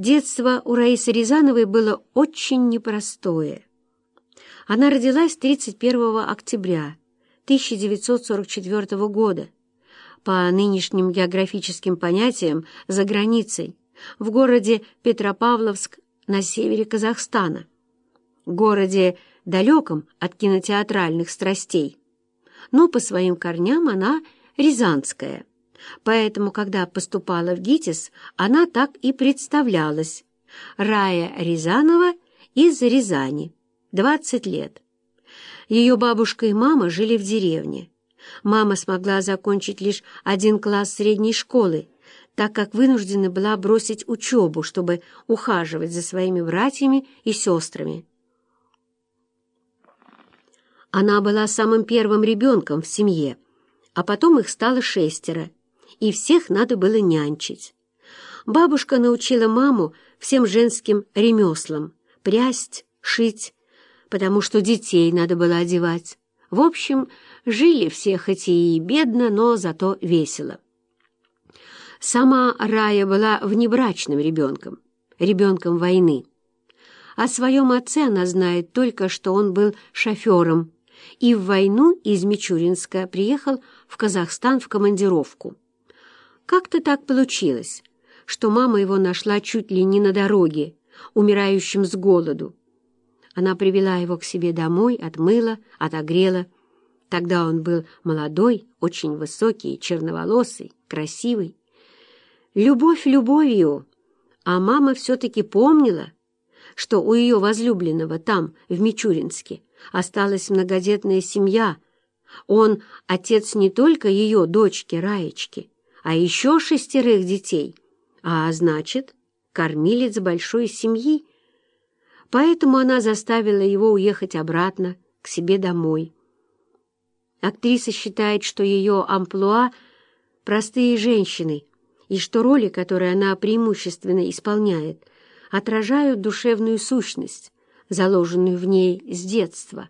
Детство у Раисы Рязановой было очень непростое. Она родилась 31 октября 1944 года, по нынешним географическим понятиям за границей, в городе Петропавловск на севере Казахстана, городе далеком от кинотеатральных страстей. Но по своим корням она рязанская. Поэтому, когда поступала в ГИТИС, она так и представлялась. Рая Рязанова из Рязани, 20 лет. Ее бабушка и мама жили в деревне. Мама смогла закончить лишь один класс средней школы, так как вынуждена была бросить учебу, чтобы ухаживать за своими братьями и сестрами. Она была самым первым ребенком в семье, а потом их стало шестеро, и всех надо было нянчить. Бабушка научила маму всем женским ремеслам — прясть, шить, потому что детей надо было одевать. В общем, жили все хоть и бедно, но зато весело. Сама Рая была внебрачным ребенком, ребенком войны. О своем отце она знает только, что он был шофером и в войну из Мичуринска приехал в Казахстан в командировку. Как-то так получилось, что мама его нашла чуть ли не на дороге, умирающим с голоду. Она привела его к себе домой, отмыла, отогрела. Тогда он был молодой, очень высокий, черноволосый, красивый. Любовь любовью, а мама все-таки помнила, что у ее возлюбленного там, в Мичуринске, осталась многодетная семья. Он отец не только ее дочки Раечки, а еще шестерых детей, а значит, кормилец большой семьи. Поэтому она заставила его уехать обратно к себе домой. Актриса считает, что ее амплуа — простые женщины, и что роли, которые она преимущественно исполняет, отражают душевную сущность, заложенную в ней с детства.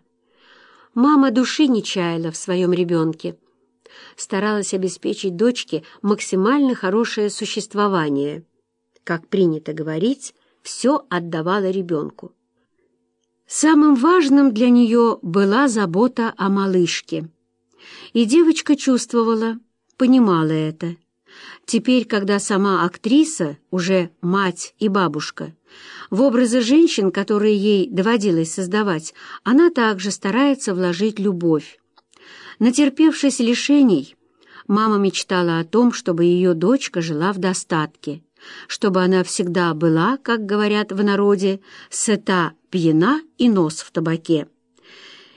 Мама души не чаяла в своем ребенке, старалась обеспечить дочке максимально хорошее существование. Как принято говорить, все отдавала ребенку. Самым важным для нее была забота о малышке. И девочка чувствовала, понимала это. Теперь, когда сама актриса, уже мать и бабушка, в образы женщин, которые ей доводилось создавать, она также старается вложить любовь. Натерпевшись лишений, мама мечтала о том, чтобы ее дочка жила в достатке, чтобы она всегда была, как говорят в народе, сыта, пьяна и нос в табаке.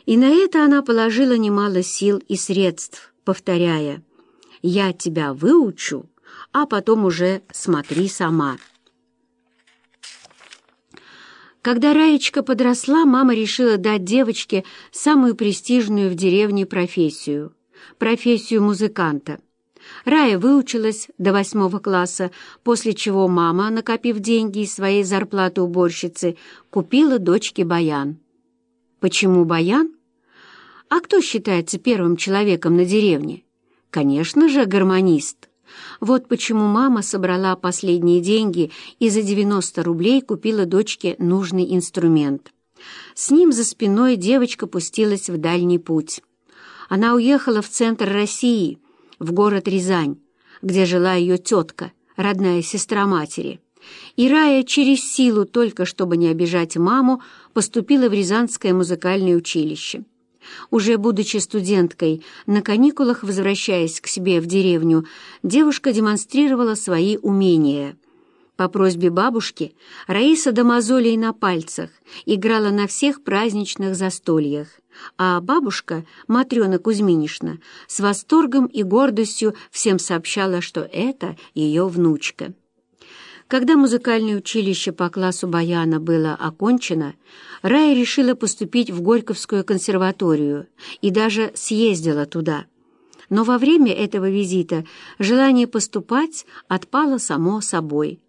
И на это она положила немало сил и средств, повторяя «Я тебя выучу, а потом уже смотри сама». Когда Раечка подросла, мама решила дать девочке самую престижную в деревне профессию — профессию музыканта. Рая выучилась до восьмого класса, после чего мама, накопив деньги из своей зарплаты уборщицы, купила дочке баян. Почему баян? А кто считается первым человеком на деревне? Конечно же, гармонист. Вот почему мама собрала последние деньги и за 90 рублей купила дочке нужный инструмент. С ним за спиной девочка пустилась в дальний путь. Она уехала в центр России, в город Рязань, где жила ее тетка, родная сестра матери. И Рая через силу, только чтобы не обижать маму, поступила в Рязанское музыкальное училище. Уже будучи студенткой, на каникулах, возвращаясь к себе в деревню, девушка демонстрировала свои умения. По просьбе бабушки Раиса до мозолей на пальцах играла на всех праздничных застольях, а бабушка, Матрена Кузьминишна, с восторгом и гордостью всем сообщала, что это ее внучка. Когда музыкальное училище по классу баяна было окончено, Рая решила поступить в Горьковскую консерваторию и даже съездила туда. Но во время этого визита желание поступать отпало само собой.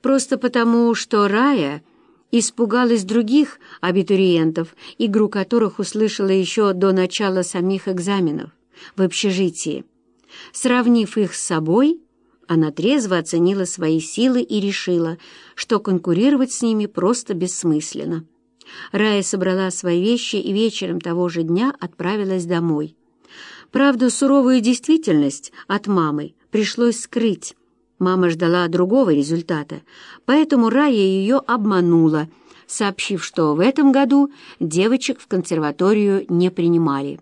Просто потому, что Рая испугалась других абитуриентов, игру которых услышала еще до начала самих экзаменов в общежитии. Сравнив их с собой, Она трезво оценила свои силы и решила, что конкурировать с ними просто бессмысленно. Рая собрала свои вещи и вечером того же дня отправилась домой. Правда, суровую действительность от мамы пришлось скрыть. Мама ждала другого результата, поэтому Рая ее обманула, сообщив, что в этом году девочек в консерваторию не принимали.